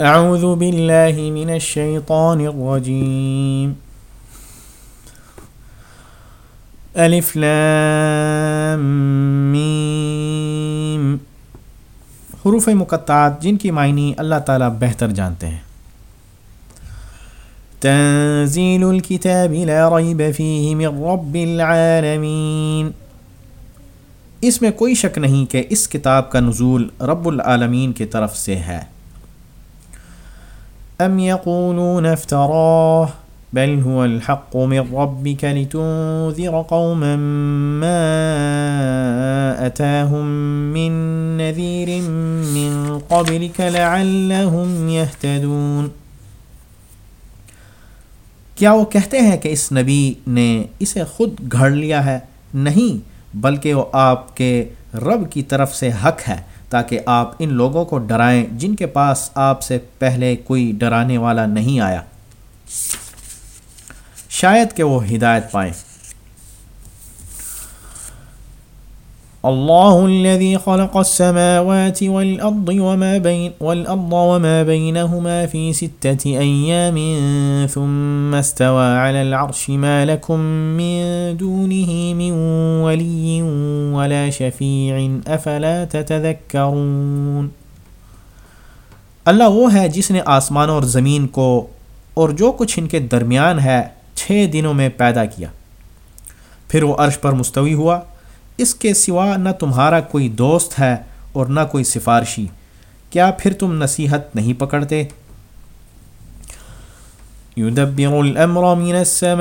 اعوذ باللہ من الشیطان الرجیم الف لام میم حروف مقطعات جن کی معنی اللہ تعالیٰ بہتر جانتے ہیں. تنزیل الكتاب لا ریب فیہ من رب العالمین اس میں کوئی شک نہیں کہ اس کتاب کا نزول رب العالمین کی طرف سے ہے۔ ام يقولون افتراه بل هو الحق من ربك لتنذر قوما ما أتاهم من نذير من قبلك لعلهم يهتدون کیا وہ کہتے ہیں کہ اس نبی نے اسے خود گھڑ لیا ہے؟ نہیں، بلکہ وہ آپ کے رب کی طرف سے حق ہے۔ تاکہ آپ ان لوگوں کو ڈرائیں جن کے پاس آپ سے پہلے کوئی ڈرانے والا نہیں آیا۔ شاید کہ وہ ہدایت پائیں۔ اللہ الذي خلق السماوات والأرض وما, بين والأرض وما بينهما في ستة أيام ثم استوى على العرش ما لكم من دونه من ولي ولا شفيع. أفلا تتذكرون؟ اللہ وہ ہے جس نے آسمان اور زمین کو اور جو کچھ ان کے درمیان ہے چھ دنوں میں پیدا کیا۔ پھر وہ عرش پر مستوی ہوا۔ اس کے سوا نہ تمہارا کوئی دوست ہے اور نہ کوئی سفارشی۔ کیا پھر تم نصیحت نہیں پکڑتے؟ يدبر الأمر من السماء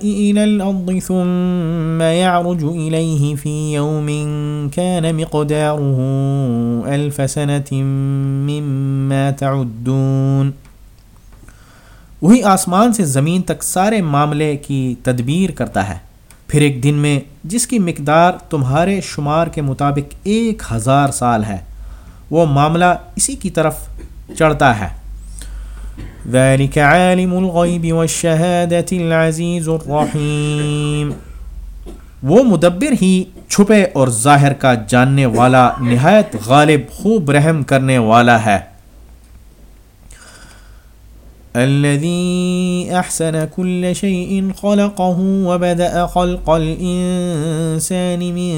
إلى الأرض ثم يعرج إليه في يوم كان مقداره ألف سنة مما تعدون۔ وہی آسمان سے زمین تک سارے معاملے کی تدبیر کرتا ہے۔ پھر ایک دن میں جس کی مقدار تمہارے شمار کے مطابق ایک ہزار سال ہے، وہ معاملہ اسی کی طرف چڑھتا ہے۔ ذلك عالم الغیب العزیز الرحیم۔ وہ مدبر ہی چھپے اور ظاہر کا جاننے والا، نہایت غالب، خوب رحم کرنے والا ہے۔ الذي احسن كل شيء خلقه وبدا خلق الانسان من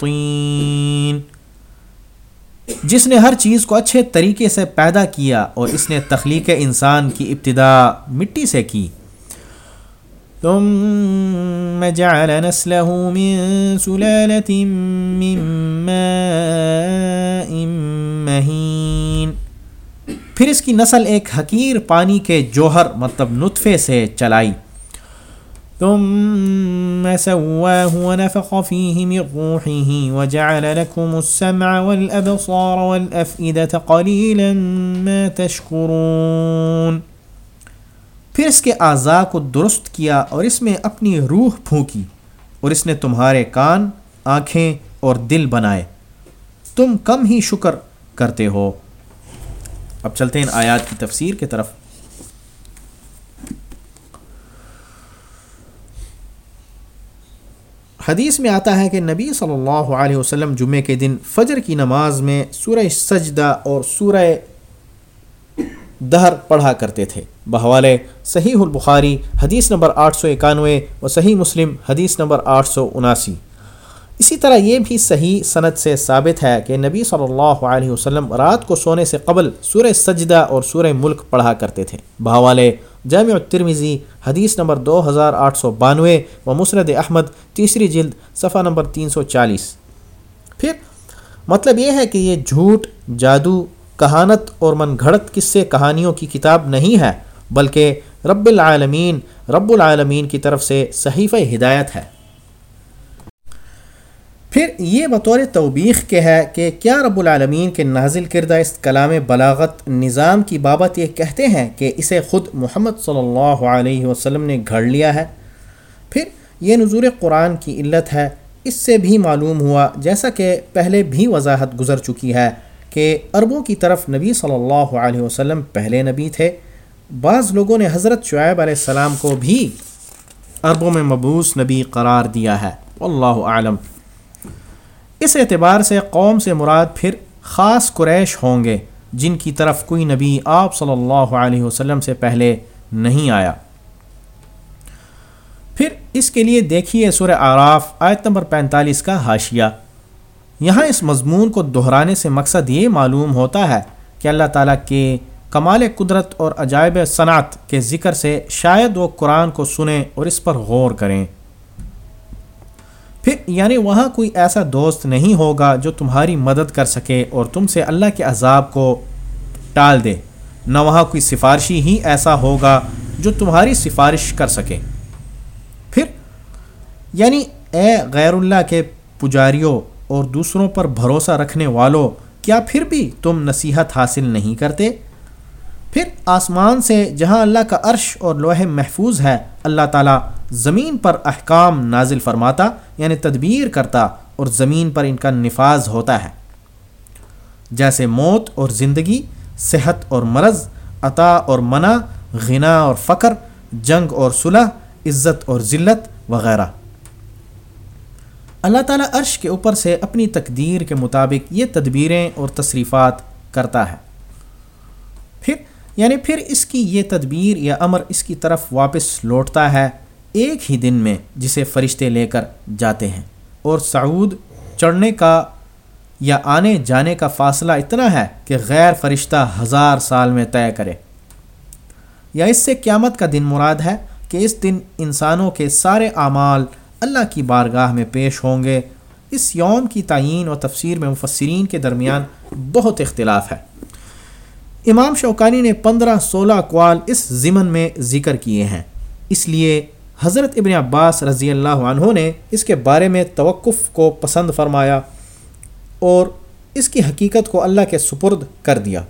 طين. جس نے ہر چیز کو اچھے طریقے سے پیدا کیا اور اس نے تخلیق انسان کی ابتدا مٹی سے کی. ثم جعل نسله من سلالة من ماء پھر اس کی نسل ایک حقیر پانی کے جوہر مطلب نطفے سے چلائی۔ ثم سواه ونفخ فيه من روحه وجعل لكم السمع والأبصار والأفئدة قليلا ما تشكرون۔ پھر اس کے اعضاء کو درست کیا اور اس میں اپنی روح پھونکی اور اس نے تمہارے کان، آنکھیں اور دل بنائے۔ تم کم ہی شکر کرتے ہو۔ اب چلتے ہیں آیات کی تفسیر کی طرف۔ حدیث میں آتا ہے کہ نبی صلی اللہ علیہ وسلم جمعے کے دن فجر کی نماز میں سورہ سجدہ اور سورہ دہر پڑھا کرتے تھے۔ بحوالے صحیح البخاری حدیث نمبر آٹھ سو اکانوے و صحیح مسلم حدیث نمبر آٹھ سو اناسی۔ اسی طرح یہ بھی صحیح صنعت سے ثابت ہے کہ نبی صلی اللہ علیہ وسلم رات کو سونے سے قبل سورہ سجدہ اور سورہ ملک پڑھا کرتے تھے۔ بہوالے جامع الترمیزی حدیث نمبر دو ہزار آٹھ سو بانوے و مسرد احمد، تیسری جلد، صفحہ نمبر تین سو چالیس۔ پھر مطلب یہ ہے کہ یہ جھوٹ، جادو، کہانت اور من گھڑت قصے کہانیوں کی کتاب نہیں ہے، بلکہ رب العالمین رب العالمین کی طرف سے صحیفہ ہدایت ہے۔ پھر یہ بطور توبیخ کے ہے کہ کیا رب العالمین کے نازل کردہ اس کلام بلاغت نظام کی بابت یہ کہتے ہیں کہ اسے خود محمد صلی اللہ علیہ وسلم نے گھڑ لیا ہے؟ پھر یہ نظور قرآن کی علت ہے۔ اس سے بھی معلوم ہوا، جیسا کہ پہلے بھی وضاحت گزر چکی ہے کہ عربوں کی طرف نبی صلی اللہ علیہ وسلم پہلے نبی تھے۔ بعض لوگوں نے حضرت شعیب علیہ السلام کو بھی عربوں میں مبوس نبی قرار دیا ہے۔ اللہ عالم اس اعتبار سے قوم سے مراد پھر خاص قریش ہوں گے، جن کی طرف کوئی نبی آپ صلی اللہ علیہ وسلم سے پہلے نہیں آیا۔ پھر اس کے لیے دیکھیے سور آراف آیت نمبر پینتالیس کا حاشیہ۔ یہاں اس مضمون کو دہرانے سے مقصد یہ معلوم ہوتا ہے کہ اللہ تعالیٰ کے کمال قدرت اور عجائب صنعت کے ذکر سے شاید وہ قرآن کو سنیں اور اس پر غور کریں۔ پھر یعنی وہاں کوئی ایسا دوست نہیں ہوگا جو تمہاری مدد کر سکے اور تم سے اللہ کے عذاب کو ٹال دے۔ نہ وہاں کوئی سفارشی ہی ایسا ہوگا جو تمہاری سفارش کر سکے۔ پھر یعنی اے غیر اللہ کے پجاریوں اور دوسروں پر بھروسہ رکھنے والوں، کیا پھر بھی تم نصیحت حاصل نہیں کرتے؟ پھر آسمان سے جہاں اللہ کا عرش اور لوح محفوظ ہے، اللہ تعالیٰ زمین پر احکام نازل فرماتا یعنی تدبیر کرتا اور زمین پر ان کا نفاذ ہوتا ہے۔ جیسے موت اور زندگی، صحت اور مرض، عطا اور منع، غنا اور فقر، جنگ اور صلح، عزت اور ذلت وغیرہ۔ اللہ تعالیٰ عرش کے اوپر سے اپنی تقدیر کے مطابق یہ تدبیریں اور تصریفات کرتا ہے۔ پھر یعنی پھر اس کی یہ تدبیر یا امر اس کی طرف واپس لوٹتا ہے۔ ایک ہی دن میں جسے فرشتے لے کر جاتے ہیں۔ اور سعود چڑھنے کا یا آنے جانے کا فاصلہ اتنا ہے کہ غیر فرشتہ ہزار سال میں طے کرے۔ یا اس سے قیامت کا دن مراد ہے کہ اس دن انسانوں کے سارے اعمال اللہ کی بارگاہ میں پیش ہوں گے۔ اس یوم کی تعین و تفسیر میں مفسرین کے درمیان بہت اختلاف ہے۔ امام شوکانی نے پندرہ سولہ اقوال اس ضمن میں ذکر کیے ہیں۔ اس لیے حضرت ابن عباس رضی اللہ عنہ نے اس کے بارے میں توقف کو پسند فرمایا اور اس کی حقیقت کو اللہ کے سپرد کر دیا۔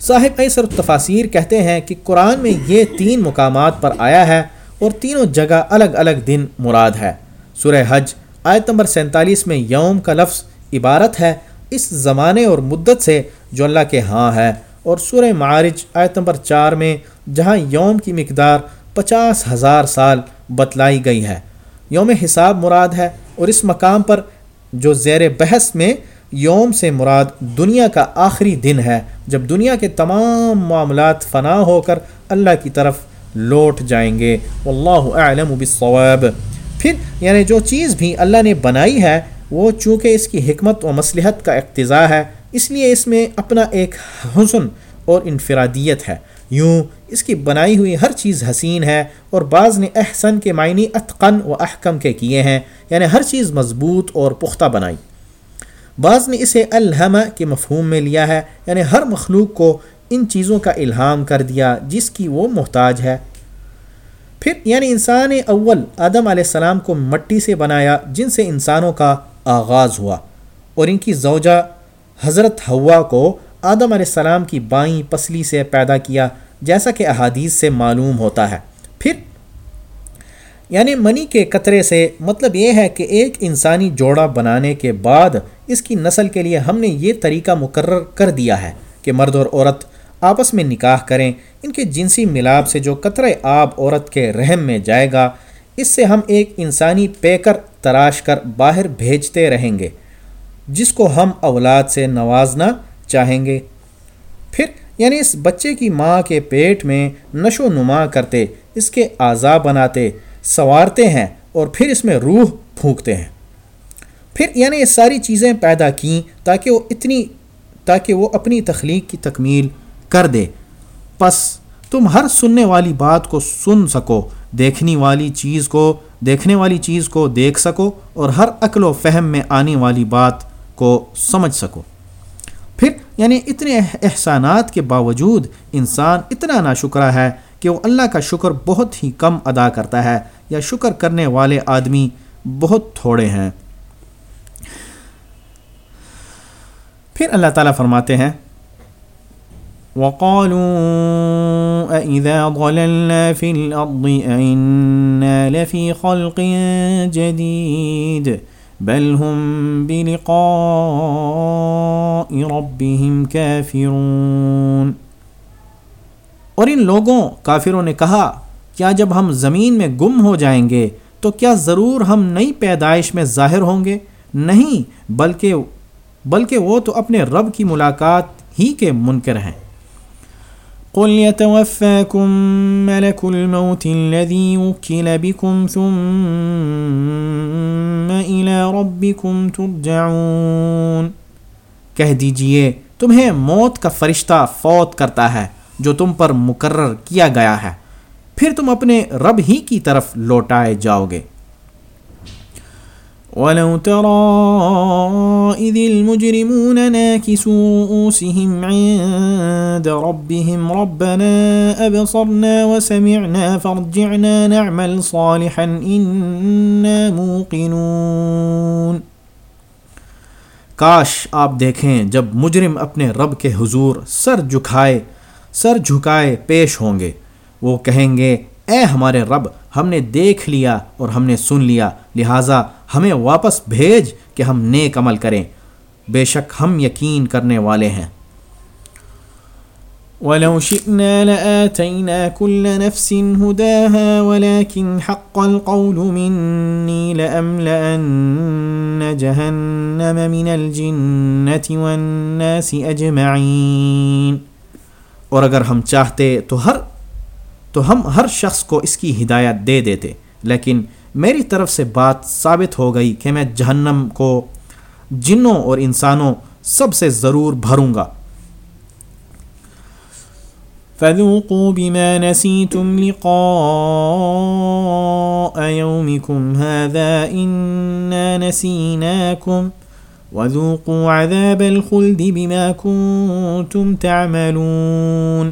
صاحب ایسر تفاصیر کہتے ہیں کہ قرآن میں یہ تین مقامات پر آیا ہے اور تینوں جگہ الگ الگ دن مراد ہے۔ سورہ حج آیت نمبر سینتالیس میں یوم کا لفظ عبارت ہے، اس زمانے اور مدت سے جو اللہ کے ہاں ہے۔ اور سورہ معارج آیت نمبر چار میں جہاں یوم کی مقدار پچاس ہزار سال بتلائی گئی ہے یوم حساب مراد ہے اور اس مقام پر جو زیر بحث میں یوم سے مراد دنیا کا آخری دن ہے، جب دنیا کے تمام معاملات فنا ہو کر اللہ کی طرف لوٹ جائیں گے۔ واللہ اعلم بالصواب۔ پھر یعنی جو چیز بھی اللہ نے بنائی ہے، وہ چونکہ اس کی حکمت و مصلحت کا اقتضاء ہے، اس لیے اس میں اپنا ایک حسن اور انفرادیت ہے۔ یوں اس کی بنائی ہوئی ہر چیز حسین ہے اور بعض نے احسن کے معنی اتقن و احکم کے کیے ہیں یعنی ہر چیز مضبوط اور پختہ بنائی۔ بعض نے اسے الحمہ کے مفہوم میں لیا ہے یعنی ہر مخلوق کو ان چیزوں کا الہام کر دیا جس کی وہ محتاج ہے۔ پھر یعنی انسان اول آدم علیہ السلام کو مٹی سے بنایا، جن سے انسانوں کا آغاز ہوا۔ اور ان کی زوجہ حضرت ہوا کو آدم علیہ السلام کی بائیں پسلی سے پیدا کیا جیسا کہ احادیث سے معلوم ہوتا ہے۔ پھر یعنی منی کے قطرے سے مطلب یہ ہے کہ ایک انسانی جوڑا بنانے کے بعد اس کی نسل کے لیے ہم نے یہ طریقہ مقرر کر دیا ہے کہ مرد اور عورت آپس میں نکاح کریں، ان کے جنسی ملاب سے جو قطرے آب عورت کے رحم میں جائے گا، اس سے ہم ایک انسانی پیکر تراش کر باہر بھیجتے رہیں گے، جس کو ہم اولاد سے نوازنا چاہیں گے۔ پھر یعنی اس بچے کی ماں کے پیٹ میں نشو و نما کرتے، اس کے اعضاء بناتے، سنوارتے ہیں اور پھر اس میں روح پھونکتے ہیں۔ پھر یعنی یہ ساری چیزیں پیدا کیں تاکہ وہ اتنی، تاکہ وہ اپنی تخلیق کی تکمیل کر دے۔ پس تم ہر سننے والی بات کو سن سکو دیکھنے والی چیز کو، دیکھنے والی چیز کو دیکھ سکو اور ہر عقل و فہم میں آنے والی بات کو سمجھ سکو۔ یعنی اتنے احسانات کے باوجود انسان اتنا ناشکرہ ہے کہ وہ اللہ کا شکر بہت ہی کم ادا کرتا ہے یا شکر کرنے والے آدمی بہت تھوڑے ہیں۔ پھر اللہ تعالیٰ فرماتے ہیں، وقالوا أإذا ضللنا في الأرض أئنا لفي خلق جديد۔ بل هم بلقاء ربهم كافرون اور ان لوگوں، کافروں نے کہا، کیا جب ہم زمین میں گم ہو جائیں گے، تو کیا ضرور ہم نئی پیدائش میں ظاہر ہوں گے؟ نہیں، بلکہ بلکہ وہ تو اپنے رب کی ملاقات ہی کے منکر ہیں۔ قل يتوفاكم ملك الموت الذي وكل بكم ثم إلى ربكم ترجعون۔ کہہ دیجیے، تمہیں موت کا فرشتہ فوت کرتا ہے، جو تم پر مقرر کیا گیا ہے۔ پھر تم اپنے رب ہی کی طرف لوٹائے جاؤ گے۔ ولو ترى إذ المجرمون ناكسوا رؤوسهم عند ربهم ربنا أبصرنا وسمعنا فارجعنا نعمل صالحا إنا موقنون کاش آپ دیکھیں جب مجرم اپنے رب کے حضور سر جھکائے سر جھکائے پیش ہوں گے، وہ کہیں گے اے ہمارے رب ہم نے دیکھ لیا اور ہم نے سن لیا لہٰذا ہمیں واپس بھیج کہ ہم نیک عمل کریں۔ بے شک ہم یقین کرنے والے ہیں۔ وَلَوْ شِئْنَا لَآتَيْنَا كُلَّ نَفْسٍ هُدَاهَا وَلَكِنْ حَقَّ الْقَوْلُ مِنِّي لَأَمْلَأَنَّ جَهَنَّمَ مِنَ الْجِنَّةِ وَالنَّاسِ أَجْمَعِينَ اور اگر ہم چاہتے تو ہر تو ہم ہر شخص کو اس کی ہدایت دے دیتے۔ لیکن میری طرف سے بات ثابت ہو گئی کہ میں جہنم کو جنوں اور انسانوں سب سے ضرور بھروں گا۔ فَذُوقُوا بِمَا نَسِيتُمْ لِقَاءَ يَوْمِكُمْ هَذَا إِنَّا نَسِينَاكُمْ وَذُوقُوا عَذَابَ الْخُلْدِ بِمَا كُنْتُمْ تَعْمَلُونَ۔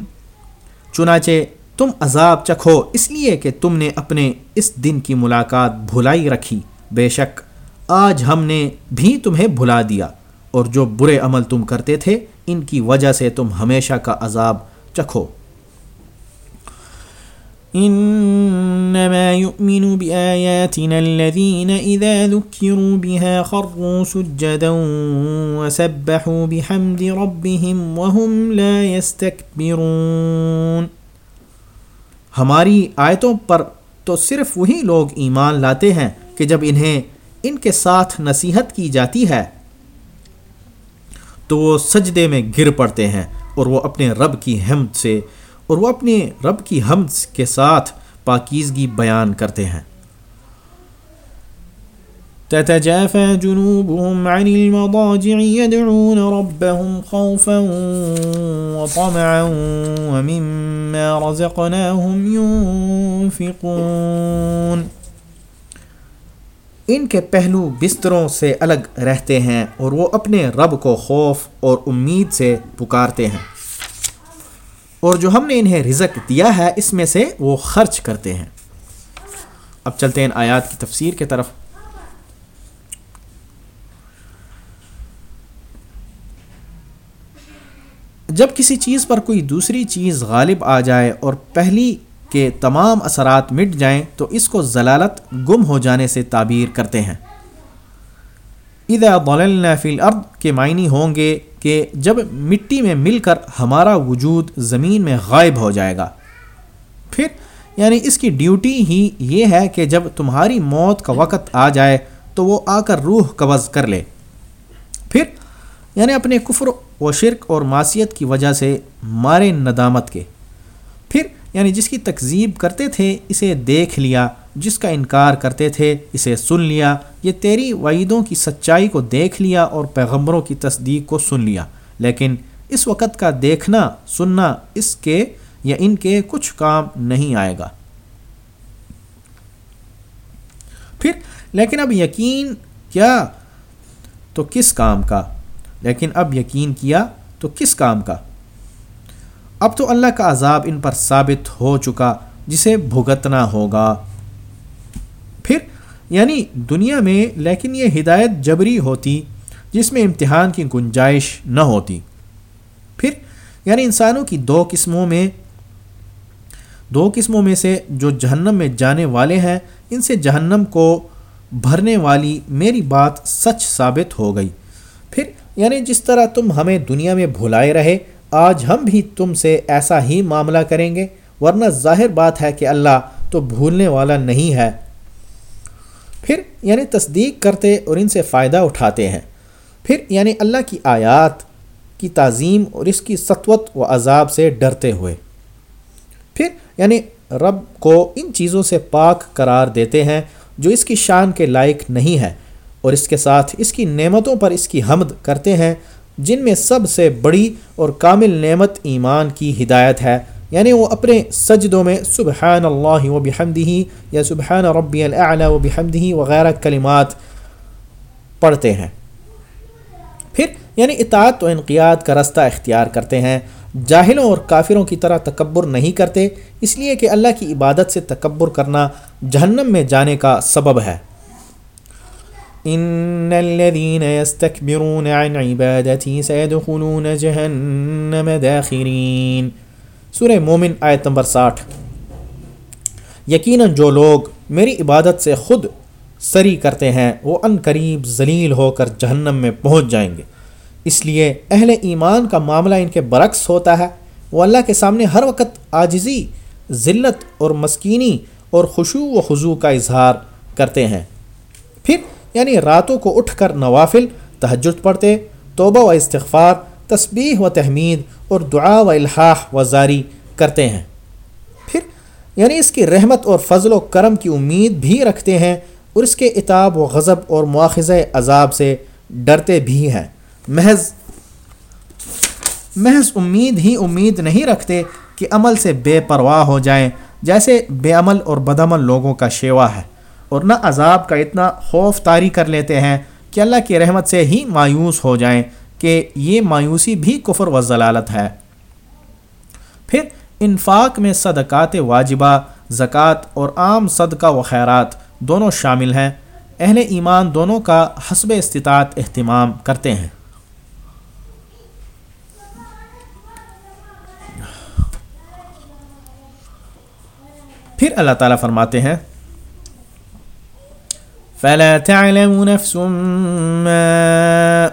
چنانچہ تم عذاب چکھو، اس لیے کہ تم نے اپنے اس دن کی ملاقات بھلائی رکھی۔ بے شک، آج ہم نے بھی تمہیں بھلا دیا۔ اور جو برے عمل تم کرتے تھے، ان کی وجہ سے تم ہمیشہ کا عذاب چکھو۔ انما يؤمن بآياتنا الذين اذا ذكروا بها خروا سجدا وسبحوا بحمد ربهم وهم لا يستكبرون ہماری آیتوں پر تو صرف وہی لوگ ایمان لاتے ہیں کہ جب انہیں ان کے ساتھ نصیحت کی جاتی ہے، تو وہ سجدے میں گر پڑتے ہیں اور وہ اپنے رب کی حمد سے اور وہ اپنے رب کی حمد کے ساتھ پاکیزگی بیان کرتے ہیں۔ تتجافى جنوبهم عن المضاجع يدعون ربهم خوفا وطمعا ومما رزقناهم ينفقون۔ ان کے پہلو بستروں سے الگ رہتے ہیں اور وہ اپنے رب کو خوف اور امید سے پکارتے ہیں۔ اور جو ہم نے انہیں رزق دیا ہے اس میں سے وہ خرچ کرتے ہیں۔ اب چلتے ہیں آیات کی تفسیر کے طرف۔ جب کسی چیز پر کوئی دوسری چیز غالب آ جائے اور پہلی کے تمام اثرات مٹ جائیں تو اس کو ضلالت گم ہو جانے سے تعبیر کرتے ہیں۔ اذا ضللنا فی الارض کے معنی ہوں گے کہ جب مٹی میں مل کر ہمارا وجود زمین میں غائب ہو جائے گا۔ پھر یعنی اس کی ڈیوٹی ہی یہ ہے کہ جب تمہاری موت کا وقت آ جائے تو وہ آ کر روح قبض کر لے۔ پھر یعنی اپنے کفر و شرک اور معصیت کی وجہ سے مارے ندامت کے۔ پھر یعنی جس کی تکذیب کرتے تھے، اسے دیکھ لیا۔ جس کا انکار کرتے تھے، اسے سن لیا۔ یہ تیری وعیدوں کی سچائی کو دیکھ لیا اور پیغمبروں کی تصدیق کو سن لیا۔ لیکن اس وقت کا دیکھنا، سننا اس کے یا ان کے کچھ کام نہیں آئے گا۔ پھر، لیکن اب یقین، کیا؟ تو کس کام کا؟ لیکن اب یقین کیا تو کس کام کا؟ اب تو اللہ کا عذاب ان پر ثابت ہو چکا جسے بھگتنا ہوگا۔ پھر یعنی دنیا میں، لیکن یہ ہدایت جبری ہوتی جس میں امتحان کی گنجائش نہ ہوتی۔ پھر یعنی انسانوں کی دو قسموں میں، دو قسموں میں سے جو جہنم میں جانے والے ہیں، ان سے جہنم کو بھرنے والی میری بات سچ ثابت ہو گئی۔ پھر یعنی جس طرح تم ہمیں دنیا میں بھلائے رہے، آج ہم بھی تم سے ایسا ہی معاملہ کریں گے، ورنہ ظاہر بات ہے کہ اللہ تو بھولنے والا نہیں ہے۔ پھر یعنی تصدیق کرتے اور ان سے فائدہ اٹھاتے ہیں۔ پھر یعنی اللہ کی آیات کی تعظیم اور اس کی سطوت و عذاب سے ڈرتے ہوئے۔ پھر یعنی رب کو ان چیزوں سے پاک قرار دیتے ہیں جو اس کی شان کے لائق نہیں ہے۔ اور اس کے ساتھ اس کی نعمتوں پر اس کی حمد کرتے ہیں، جن میں سب سے بڑی اور کامل نعمت ایمان کی ہدایت ہے۔ یعنی وہ اپنے سجدوں میں سبحان اللہ و بحمدہ یا سبحان ربی الاعلی و بحمدہ وغیرہ کلمات پڑھتے ہیں۔ پھر یعنی اطاعت و انقیاد کا رستہ اختیار کرتے ہیں۔ جاہلوں اور کافروں کی طرح تکبر نہیں کرتے، اس لیے کہ اللہ کی عبادت سے تکبر کرنا جہنم میں جانے کا سبب ہے۔ ان الذين يستكبرون عن عبادتي سيدخلون جهنم داخرين. سورہ مومن آیت نمبر ساٹھ. یقیناً جو لوگ میری عبادت سے خود سری کرتے ہیں، وہ ان قریب ذلیل ہو کر جہنم میں پہنچ جائیں گے۔ اس لیے اہل ایمان کا معاملہ ان کے برعکس ہوتا ہے۔ وہ اللہ کے سامنے ہر وقت عاجزی، ذلت اور مسکینی اور خوشو و خضو کا اظہار کرتے ہیں۔ پھر یعنی راتوں کو اٹھ کر نوافل، تہجد پڑھتے، توبہ و استغفار، تسبیح و تحمید اور دعا و الحاح و زاری کرتے ہیں۔ پھر یعنی اس کی رحمت اور فضل و کرم کی امید بھی رکھتے ہیں اور اس کے اتاب و غضب اور مواخذ عذاب سے ڈرتے بھی ہیں۔ محض محض امید ہی امید نہیں رکھتے کہ عمل سے بے پرواہ ہو جائیں، جیسے بے عمل اور بدعمل لوگوں کا شیوا ہے۔ اور نہ عذاب کا اتنا خوف طاری کر لیتے ہیں کہ اللہ کی رحمت سے ہی مایوس ہو جائیں کہ یہ مایوسی بھی کفر و ضلالت ہے۔ پھر انفاق میں صدقات واجبہ، زکوٰۃ اور عام صدقہ و خیرات دونوں شامل ہیں۔ اہل ایمان دونوں کا حسب استطاعت اہتمام کرتے ہیں۔ پھر اللہ تعالیٰ فرماتے ہیں فلا تعلم نفس ما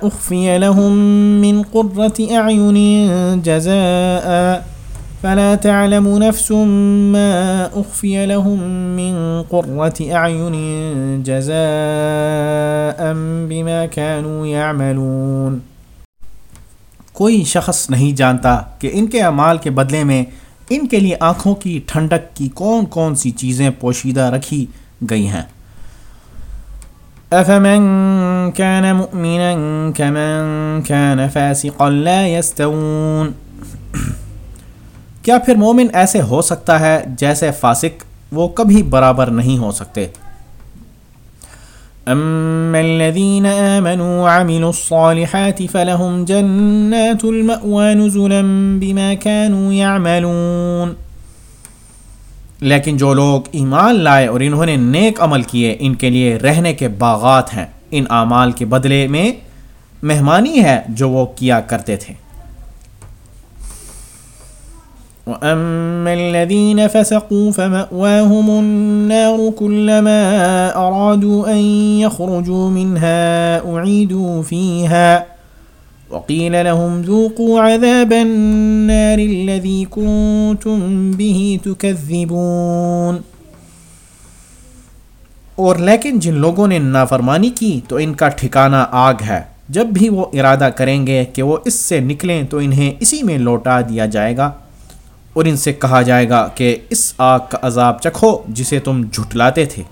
أخفي لهم من قرة أعين جزاء. فلا تعلم نفس ما أخفي لهم من قرة أعين جزاء بما كانوا يعملون. کوئی شخص نہیں جانتا کہ ان کے اعمال کے بدلے میں ان کے لیے آنکھوں کی ٹھنڈک کی کون کون سی چیزیں پوشیدہ رکھی گئی ہیں۔ افمن كان مؤمنا كمن كان فاسقا لا يستوون کیا پھر مومن ایسے ہو سکتا ہے جیسے فاسق وہ کبھی برابر نہیں ہو سکتے؟ اما الذين آمنوا وعملوا الصالحات فلهم جنات المأوى نزلا بما كانوا يعملون. لیکن جو لوگ ایمان لائے اور انہوں نے نیک عمل کیے، ان کے لیے رہنے کے باغات ہیں۔ ان اعمال کے بدلے میں مہمانی ہے جو وہ کیا کرتے تھے۔ وَأَمَّا الَّذِينَ فَسَقُوا فَمَأْوَاهُمُ النَّارُ كُلَّمَا أَرَادُوا أَن يَخْرُجُوا مِنْهَا أُعِيدُوا فِيهَا وقيل لهم ذوقوا عذاب النار الذي كنتم به تكذبون۔ اور لیکن جن لوگوں نے نافرمانی کی تو ان کا ٹھکانہ آگ ہے۔ جب بھی وہ ارادہ کریں گے کہ وہ اس سے نکلیں تو انہیں اسی میں لوٹا دیا جائے گا۔ اور ان سے کہا جائے گا کہ اس آگ کا عذاب چکھو جسے تم جھٹلاتے تھے۔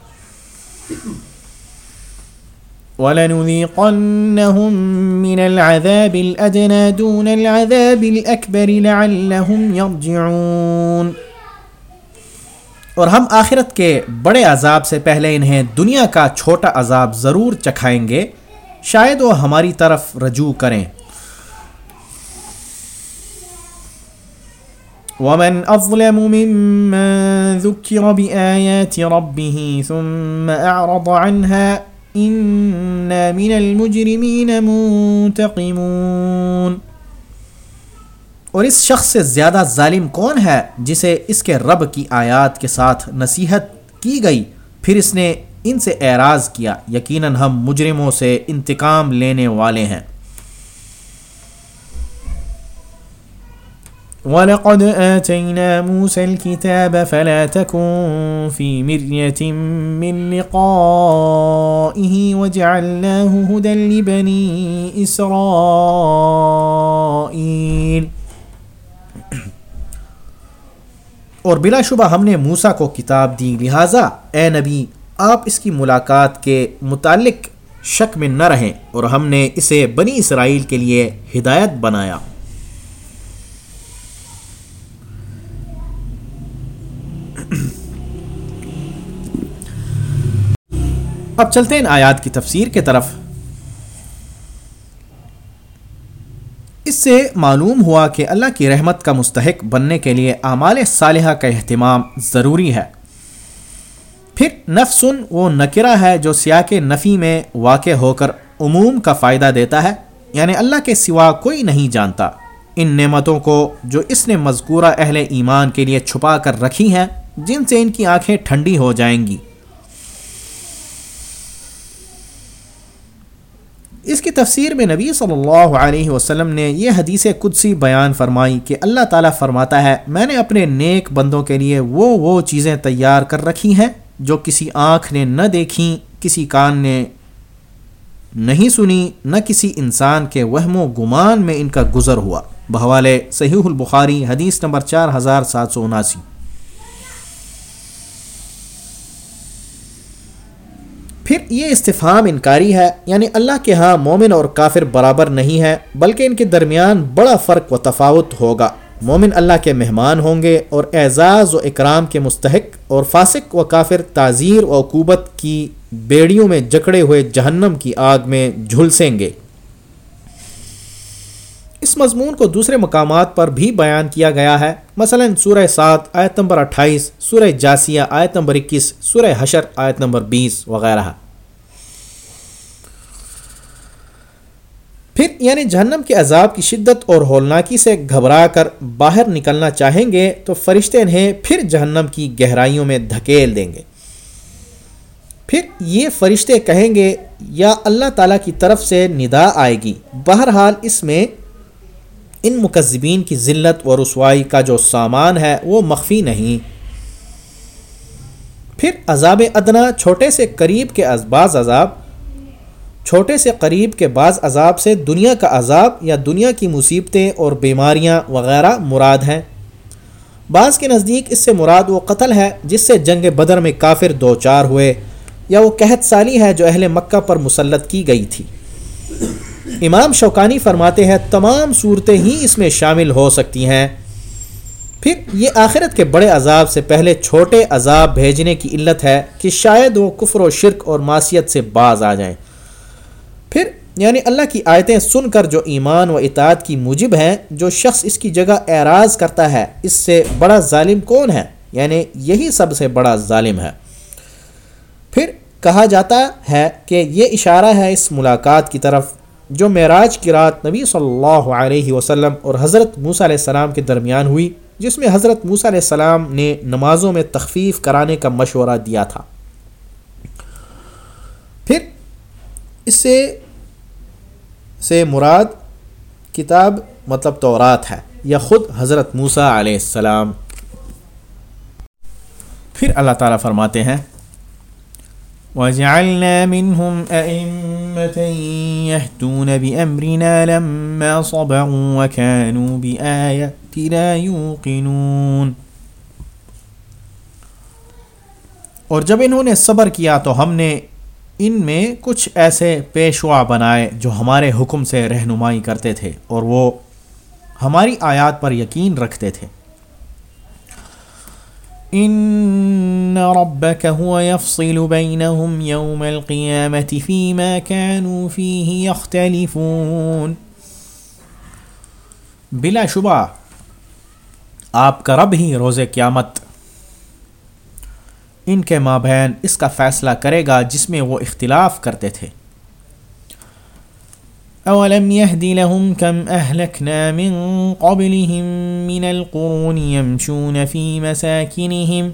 وَلَنُذِيقَنَّهُم مِّنَ الْعَذَابِ الْأَدْنَى دُونَ الْعَذَابِ الْأَكْبَرِ لَعَلَّهُمْ يَرْجِعُونَ۔ اور ہم آخرت کے بڑے عذاب سے پہلے انہیں دنیا کا چھوٹا عذاب ضرور چکھائیں گے۔ شاید وہ ہماری طرف رجوع کریں۔ ومن أظلم ممن ذكر بآيات ربه ثم أعرض عنها من المجرمین منتقمون۔ اور اس شخص سے زیادہ ظالم کون ہے جسے اس کے رب کی آیات کے ساتھ نصیحت کی گئی؟ پھر اس نے ان سے اعراض کیا، یقیناً ہم مجرموں سے انتقام لینے والے ہیں۔ ولقد آتينا موسى الكتاب فلا تكن في مرية من لقائه وجعلناه هدى لبني إسرائيل اور بلا شبہ ہم نے موسا کو کتاب دی۔ لہٰذا اے نبی، آپ اس کی ملاقات کے متعلق شک میں نہ رہیں اور ہم نے اسے بنی اسرائیل کے لیے ہدایت بنایا۔ اب چلتے ہیں آیات کی تفسیر کے طرف۔ اس سے معلوم ہوا کہ اللہ کی رحمت کا مستحق بننے کے لیے اعمال صالحہ کا اہتمام ضروری ہے۔ پھر نفسن وہ نکرہ ہے جو سیاہ کے نفی میں واقع ہو کر عموم کا فائدہ دیتا ہے یعنی اللہ کے سوا کوئی نہیں جانتا۔ ان نعمتوں کو جو اس نے مذکورہ اہل ایمان کے لیے چھپا کر رکھی ہیں، جن سے ان کی آنکھیں ٹھنڈی ہو جائیں گی۔ اس کی تفسیر میں نبی صلی اللہ علیہ وسلم نے یہ حدیث قدسی بیان فرمائی کہ اللہ تعالیٰ فرماتا ہے، میں نے اپنے نیک بندوں کے لیے وہ وہ چیزیں تیار کر رکھی ہیں جو کسی آنکھ نے نہ دیکھیں کسی کان نے نہیں سنی، نہ کسی انسان کے وہم و گمان میں ان کا گزر ہوا۔ بحوالے صحیح البخاری حدیث نمبر چار ہزار سات سو اناسی۔ پھر یہ استفام انکاری ہے یعنی اللہ کے ہاں مومن اور کافر برابر نہیں ہے بلکہ ان کے درمیان بڑا فرق و تفاوت ہوگا۔ مومن اللہ کے مہمان ہوں گے اور اعزاز و اکرام کے مستحق اور فاسق و کافر تعزیر و عقوبت کی بیڑیوں میں جکڑے ہوئے جہنم کی آگ میں جھلسیں گے۔ اس مضمون کو دوسرے مقامات پر بھی بیان کیا گیا ہے۔ مثلا سورہ سات آیت نمبر اٹھائیس، سورہ جاسیہ آیت نمبر اکیس، سورہ حشر آیت نمبر بیس وغیرہ۔ پھر یعنی جہنم کے عذاب کی شدت اور ہولناکی سے گھبرا کر باہر نکلنا چاہیں گے تو فرشتے انہیں پھر جہنم کی گہرائیوں میں دھکیل دیں گے۔ پھر یہ فرشتے کہیں گے، یا اللہ تعالیٰ کی طرف سے ندا آئے گی۔ بہرحال اس میں ان مکذبین کی ذلت و رسوائی کا جو سامان ہے وہ مخفی نہیں۔ پھر عذاب ادنا چھوٹے سے قریب کے بعض عذاب، چھوٹے سے قریب کے بعض عذاب سے دنیا کا عذاب یا دنیا کی مصیبتیں اور بیماریاں وغیرہ مراد ہیں۔ بعض کے نزدیک اس سے مراد وہ قتل ہے جس سے جنگ بدر میں کافر دو چار ہوئے یا وہ قحط سالی ہے جو اہل مکہ پر مسلط کی گئی تھی۔ امام شوکانی فرماتے ہیں تمام صورتیں ہی اس میں شامل ہو سکتی ہیں۔ پھر یہ آخرت کے بڑے عذاب سے پہلے چھوٹے عذاب بھیجنے کی علت ہے کہ شاید وہ کفر و شرک اور معاشیت سے باز آ جائیں۔ پھر یعنی اللہ کی آیتیں سن کر جو ایمان و اطاعت کی موجب ہیں، جو شخص اس کی جگہ اعراض کرتا ہے، اس سے بڑا ظالم کون ہے؟ یعنی یہی سب سے بڑا ظالم ہے۔ پھر کہا جاتا ہے کہ یہ اشارہ ہے اس ملاقات کی طرف جو معراج کی رات نبی صلی اللہ علیہ وسلم اور حضرت موسیٰ علیہ السلام کے درمیان ہوئی، جس میں حضرت موسیٰ علیہ السلام نے نمازوں میں تخفیف کرانے کا مشورہ دیا تھا۔ پھر اس سے سے مراد کتاب مطلب تورات ہے یا خود حضرت موسیٰ علیہ السلام۔ پھر اللہ تعالیٰ فرماتے ہیں وجعلنا منهم أئمة يهدون بأمرنا لما صبروا وكانوا بآياتنا يوقنون. اور جب انہوں نے صبر کیا تو ہم نے ان میں کچھ ایسے پیشوا بنائے جو ہمارے حکم سے رہنمائی کرتے تھے اور وہ ہماری آیات پر یقین رکھتے تھے۔ ان ربك هو يفصل بينهم يوم القيامة فيما كانوا فيه يختلفون۔ بلا شبہ، آپ کا رب ہی روز قیامت۔ ان کے مابین اس کا فیصلہ کرے گا جس میں وہ اختلاف کرتے تھے۔ أولم يهد لهم كم أهلكنا من قبلهم من القرون يمشون في مساكنهم؟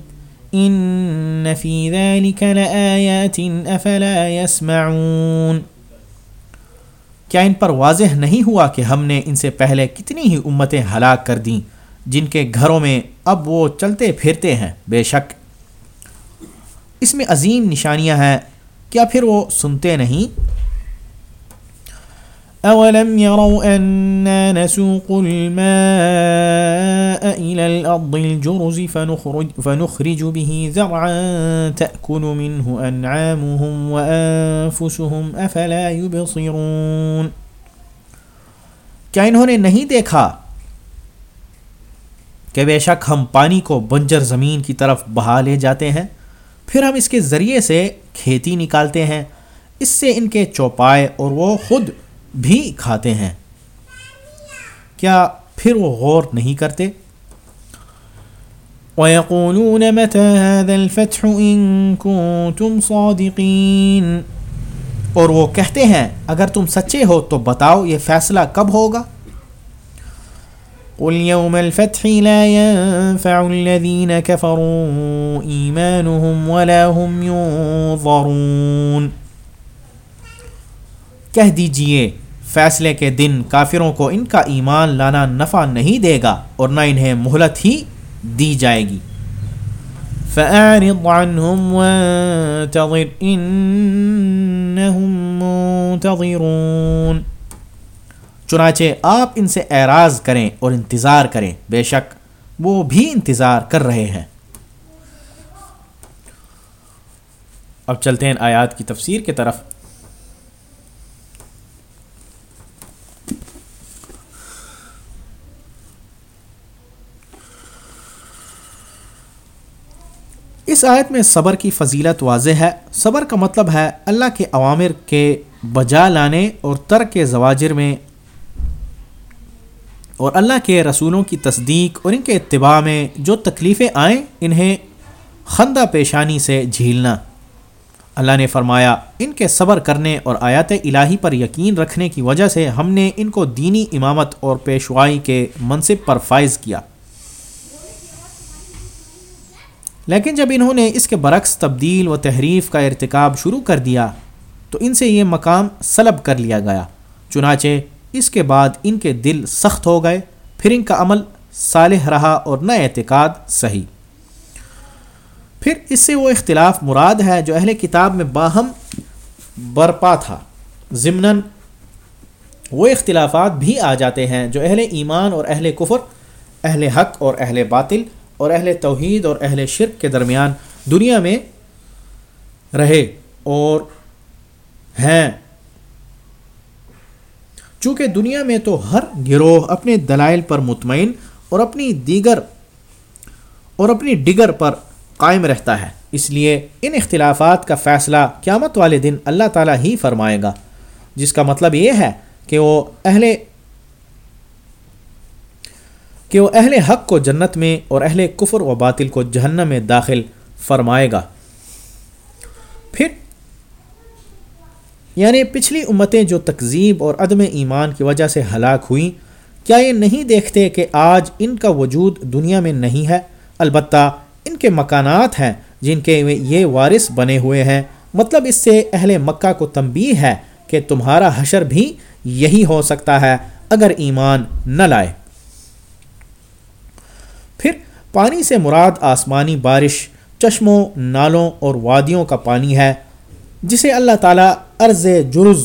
إن في ذلك لآيات، أفلا يسمعون؟ کیا ان پر واضح نہیں ہوا کہ ہم نے ان سے پہلے کتنی ہی امتیں ہلاک کر دیں جن کے گھروں میں اب وہ چلتے پھرتے ہیں؟ بے شک۔ اس میں عظیم نشانیاں ہیں۔ کیا پھر وہ سنتے نہیں؟ اولم يروا اننا نسوق الماء الى الارض الجرز فنخرج, فنخرج به زرعا تاكل منه انعامهم وانفسهم افلا يبصرون۔ کیا انہوں نے نہیں دیکھا کہ بے شک ہم پانی کو بنجر زمین کی طرف بہا لے جاتے ہیں؟ پھر ہم اس کے ذریعے سے کھیتی نکالتے ہیں اس سے ان کے چوپائے اور وہ خود بھی کھاتے ہیں۔ کیا پھر وہ غور نہیں کرتے؟ وَيَقُولُونَ مَتَى هَذَا الْفَتْحُ إِن كُنتُمْ صَادِقِينَ۔ اور وہ کہتے ہیں، اگر تم سچے ہو تو بتاؤ یہ فیصلہ کب ہوگا؟ قل يوم الفتح لا ينفع الذين كفروا إيمانهم ولا هم ينظرون۔ کہہ دیجیے، فیصلے کے دن کافروں کو ان کا ایمان لانا نفع نہیں دے گا اور نہ انہیں مہلت ہی دی جائے گی۔ فأعرض عنهم وانتظر إنهم منتظرون۔ چنانچہ آپ ان سے اعراض کریں اور انتظار کریں، بے شک وہ بھی انتظار کر رہے ہیں۔ اب چلتے ہیں آیات کی تفسیر کی طرف۔ اس آیت میں صبر کی فضیلت واضح ہے۔ صبر کا مطلب ہے اللہ کے عوامر کے بجا لانے اور ترک کے زواجر میں اور اللہ کے رسولوں کی تصدیق اور ان کے اتباع میں جو تکلیفیں آئیں، انہیں خندہ پیشانی سے جھیلنا۔ اللہ نے فرمایا، ان کے صبر کرنے اور آیات الہی پر یقین رکھنے کی وجہ سے ہم نے ان کو دینی امامت اور پیشوائی کے منصب پر فائز کیا۔ لیکن جب انہوں نے اس کے برعکس تبدیل و تحریف کا ارتکاب شروع کر دیا، تو ان سے یہ مقام سلب کر لیا گیا۔ چنانچہ اس کے بعد ان کے دل سخت ہو گئے، پھر ان کا عمل صالح رہا اور نہ اعتقاد صحیح۔ پھر اس سے وہ اختلاف مراد ہے جو اہل کتاب میں باہم برپا تھا۔ ضمن وہ اختلافات بھی آ جاتے ہیں جو اہل ایمان اور اہل کفر، اہل حق اور اہل باطل اور اہل توحید اور اہل شرک کے درمیان دنیا میں رہے اور ہیں۔ چونکہ دنیا میں تو ہر گروہ اپنے دلائل پر مطمئن اور اپنی دیگر اور اپنی ڈگر پر قائم رہتا ہے۔ اس لیے ان اختلافات کا فیصلہ قیامت والے دن اللہ تعالیٰ ہی فرمائے گا۔ جس کا مطلب یہ ہے کہ وہ اہل کہ وہ اہل حق کو جنت میں اور اہل کفر و باطل کو جہنم میں داخل فرمائے گا۔ پھر یعنی پچھلی امتیں جو تکذیب اور عدم ایمان کی وجہ سے ہلاک ہوئیں، کیا یہ نہیں دیکھتے کہ آج ان کا وجود دنیا میں نہیں ہے؟ البتہ ان کے مکانات ہیں جن کے یہ وارث بنے ہوئے ہیں۔ مطلب اس سے اہل مکہ کو تنبیہ ہے کہ تمہارا حشر بھی یہی ہو سکتا ہے اگر ایمان نہ لائے۔ پانی سے مراد آسمانی بارش چشموں، نالوں اور وادیوں کا پانی ہے، جسے اللہ تعالیٰ عرض جرز،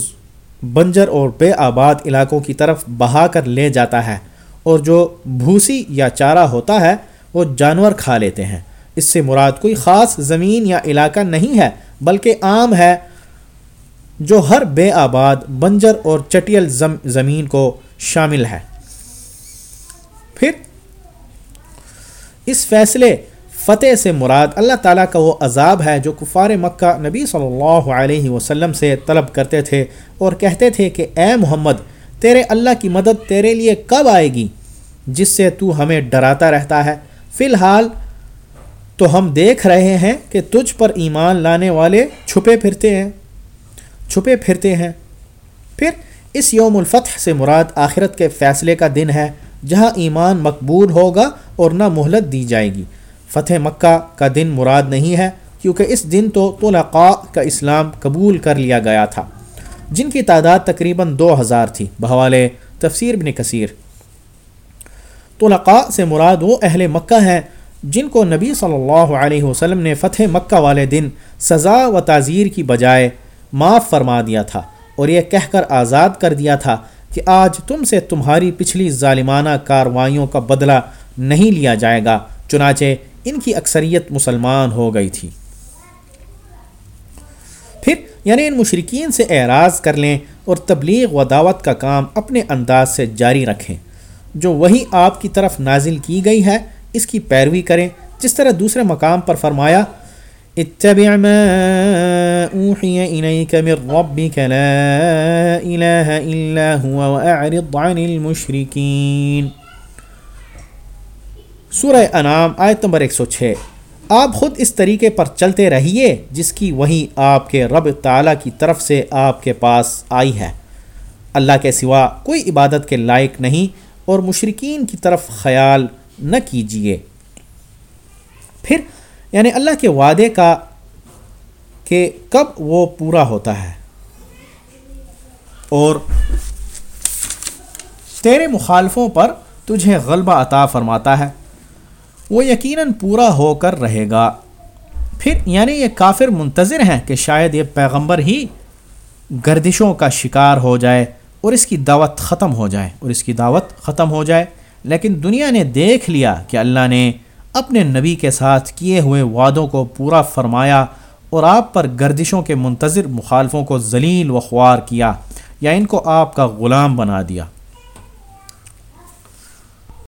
بنجر اور بے آباد علاقوں کی طرف بہا کر لے جاتا ہے اور جو بھوسی یا چارہ ہوتا ہے، وہ جانور کھا لیتے ہیں۔ اس سے مراد کوئی خاص زمین یا علاقہ نہیں ہے، بلکہ عام ہے جو ہر بے آباد، بنجر اور چٹیل زمین کو شامل ہے۔ پھر اس فیصلے فتح سے مراد اللہ تعالیٰ کا وہ عذاب ہے جو کفار مکہ نبی صلی اللہ علیہ وسلم سے طلب کرتے تھے اور کہتے تھے کہ اے محمد، تیرے اللہ کی مدد تیرے لیے کب آئے گی؟ جس سے تو ہمیں ڈراتا رہتا ہے۔ فی الحال تو ہم دیکھ رہے ہیں کہ تجھ پر ایمان لانے والے چھپے پھرتے ہیں۔ چھپے پھرتے ہیں۔ پھر اس یوم الفتح سے مراد آخرت کے فیصلے کا دن ہے۔ جہاں ایمان مقبول ہوگا اور نہ مہلت دی جائے گی۔ فتح مکہ کا دن مراد نہیں ہے، کیونکہ اس دن تو طلقاء کا اسلام قبول کر لیا گیا تھا، جن کی تعداد تقریباً دو ہزار تھی۔ بحوالے تفسیر بن کثیر۔ طلقاء سے مراد وہ اہل مکہ ہیں جن کو نبی صلی اللہ علیہ وسلم نے فتح مکہ والے دن سزا و تعزیر کی بجائے معاف فرما دیا تھا اور یہ کہہ کر آزاد کر دیا تھا کہ آج تم سے تمہاری پچھلی ظالمانہ کاروائیوں کا بدلہ نہیں لیا جائے گا، چنانچہ ان کی اکثریت مسلمان ہو گئی تھی۔ پھر یعنی ان مشرقین سے اعراض کر لیں اور تبلیغ و دعوت کا کام اپنے انداز سے جاری رکھیں۔ جو وہی آپ کی طرف نازل کی گئی ہے، اس کی پیروی کریں۔ جس طرح دوسرے مقام پر فرمایا اتبع ما اوحی الیک من ربک لا الہ الا هو واعرض عن المشرکین سورہ انعام آیت نمبر 106 آپ خود اس طریقے پر چلتے رہیے جس کی وہی آپ کے رب تعالیٰ کی طرف سے آپ کے پاس آئی ہے. اللہ کے سوا کوئی عبادت کے لائق نہیں اور مشرقین کی طرف خیال نہ کیجیے. پھر یعنی اللہ کے وعدے کا کہ کب وہ پورا ہوتا ہے۔ اور تیرے مخالفوں پر تجھے غلبہ عطا فرماتا ہے۔ وہ یقیناً پورا ہو کر رہے گا۔ پھر یعنی یہ کافر منتظر ہیں کہ شاید یہ پیغمبر ہی گردشوں کا شکار ہو جائے اور اس کی دعوت ختم ہو جائے اور اس کی دعوت ختم ہو جائے۔ لیکن دنیا نے دیکھ لیا کہ اللہ نے اپنے نبی کے ساتھ کیے ہوئے وعدوں کو پورا فرمایا اور آپ پر گردشوں کے منتظر مخالفوں کو ذلیل و خوار کیا، یا ان کو آپ کا غلام بنا دیا۔